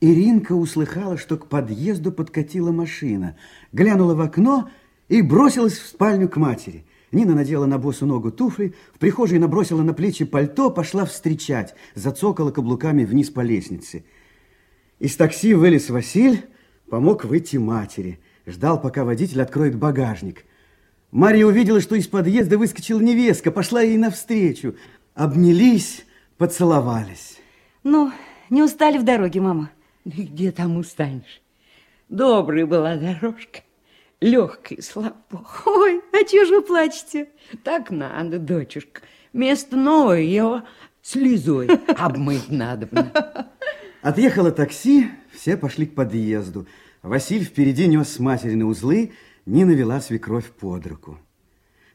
Иринка услыхала, что к подъезду подкатила машина, глянула в окно и бросилась в спальню к матери. Нина надела на босу ногу туфли, в прихожей набросила на плечи пальто, пошла встречать, зацокала каблуками вниз по лестнице. Из такси вылез Василь, помог выйти матери. Ждал, пока водитель откроет багажник. Мария увидела, что из подъезда выскочила невестка, пошла ей навстречу. Обнялись, поцеловались. Ну, не устали в дороге, мама? И где там устанешь? Добрая была дорожка, легкая, слава богу. Ой, а чего же вы плачете? Так надо, дочушка. Место новое, его слезой обмыть надо. Отъехало такси, все пошли к подъезду. Василь впереди нес материны узлы, Нина вела свекровь под руку.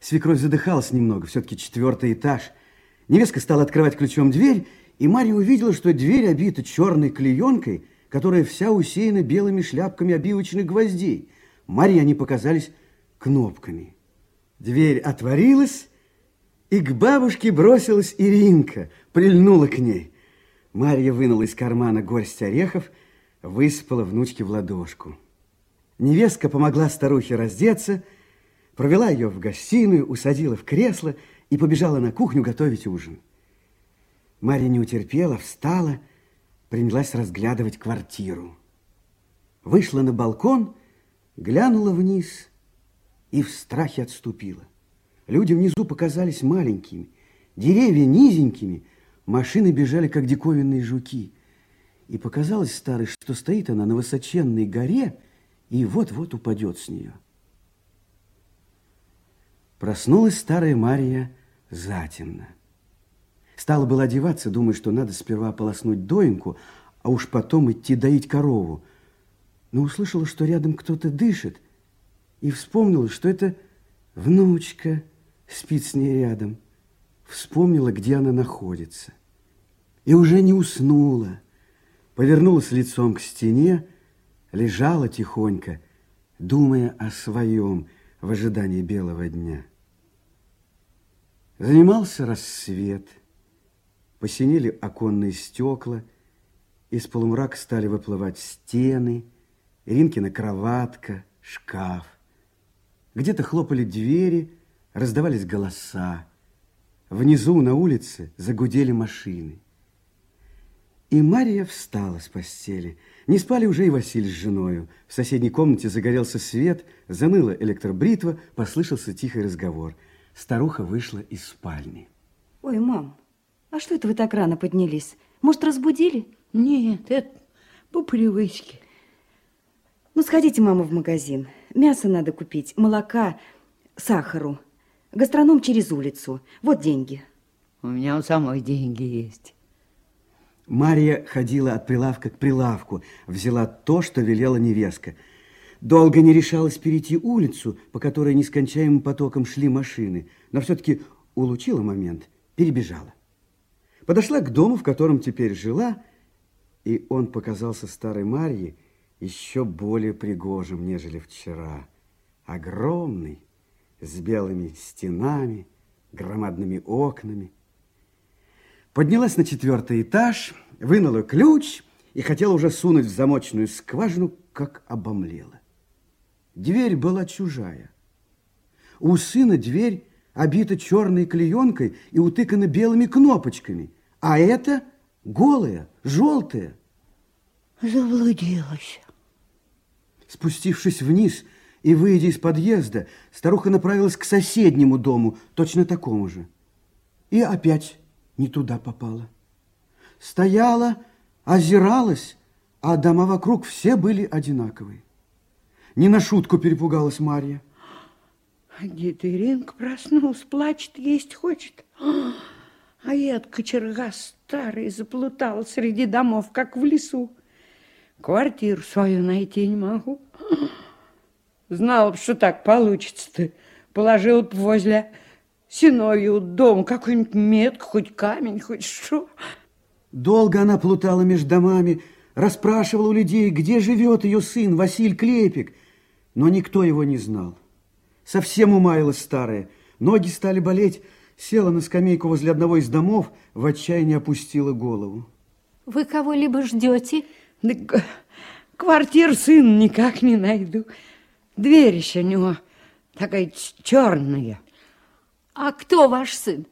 Свекровь задыхалась немного, все-таки четвертый этаж. Невестка стала открывать ключом дверь, и Марья увидела, что дверь обита черной клеенкой, которая вся усеяна белыми шляпками обивочных гвоздей. Марье они показались кнопками. Дверь отворилась, и к бабушке бросилась Иринка, прильнула к ней. Марья вынула из кармана горсть орехов, высыпала внучке в ладошку. Невестка помогла старухе раздеться, провела ее в гостиную, усадила в кресло и побежала на кухню готовить ужин. Марья не утерпела, встала, принялась разглядывать квартиру. Вышла на балкон, глянула вниз и в страхе отступила. Люди внизу показались маленькими, деревья низенькими, машины бежали, как диковинные жуки. И показалось старой, что стоит она на высоченной горе и вот-вот упадет с нее. Проснулась старая Мария затемно. Стала была одеваться, думая, что надо сперва полоснуть доинку, а уж потом идти доить корову. Но услышала, что рядом кто-то дышит, и вспомнила, что это внучка спит с ней рядом. Вспомнила, где она находится. И уже не уснула. Повернулась лицом к стене, лежала тихонько, думая о своем в ожидании белого дня. Занимался рассвет – Посинели оконные стекла, из полумрака стали выплывать стены, Иринкина кроватка, шкаф. Где-то хлопали двери, раздавались голоса. Внизу на улице загудели машины. И Мария встала с постели. Не спали уже и Василий с женою. В соседней комнате загорелся свет, заныла электробритва, послышался тихий разговор. Старуха вышла из спальни. Ой, мам, а что это вы так рано поднялись? Может, разбудили? Нет, это по привычке. Ну, сходите, мама, в магазин. Мясо надо купить, молока, сахару. Гастроном через улицу. Вот деньги. У меня у самой деньги есть. Мария ходила от прилавка к прилавку, взяла то, что велела невестка. Долго не решалась перейти улицу, по которой нескончаемым потоком шли машины, но все-таки улучила момент, перебежала. Подошла к дому, в котором теперь жила, и он показался старой Марье еще более пригожим, нежели вчера. Огромный, с белыми стенами, громадными окнами. Поднялась на четвертый этаж, вынула ключ и хотела уже сунуть в замочную скважину, как обомлела. Дверь была чужая. У сына дверь обита черной клеенкой и утыкана белыми кнопочками, а это голая, желтая. Заблудилась. Спустившись вниз и выйдя из подъезда, старуха направилась к соседнему дому, точно такому же. И опять не туда попала. Стояла, озиралась, а дома вокруг все были одинаковые. Не на шутку перепугалась Марья. Где-то Иринка проснулась, плачет, есть хочет. А я от кочерга старый заплутала среди домов, как в лесу. Квартиру свою найти не могу. Знала бы, что так получится-то. Положила бы возле Синовью дом какой-нибудь метку, хоть камень, хоть что. Долго она плутала между домами, расспрашивала у людей, где живет ее сын Василь Клепик, но никто его не знал. Совсем умаялась старая, ноги стали болеть, села на скамейку возле одного из домов, в отчаянии опустила голову. Вы кого-либо ждете? Да квартир сын никак не найду. Дверь еще у него такая черная. А кто ваш сын?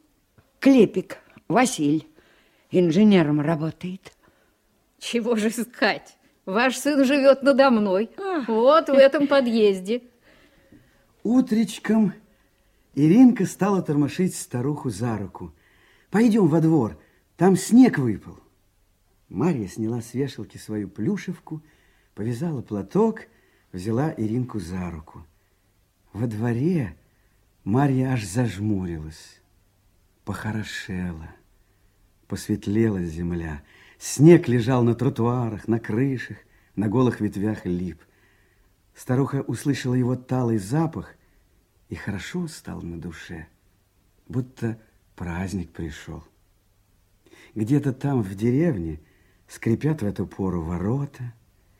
Клепик Василь. Инженером работает. Чего же искать? Ваш сын живет надо мной. Вот в этом подъезде. Утречком Иринка стала тормошить старуху за руку. Пойдем во двор, там снег выпал. Марья сняла с вешалки свою плюшевку, повязала платок, взяла Иринку за руку. Во дворе Марья аж зажмурилась, похорошела, посветлела земля. Снег лежал на тротуарах, на крышах, на голых ветвях лип. Старуха услышала его талый запах, и хорошо стало на душе, будто праздник пришел. Где-то там, в деревне, скрипят в эту пору ворота,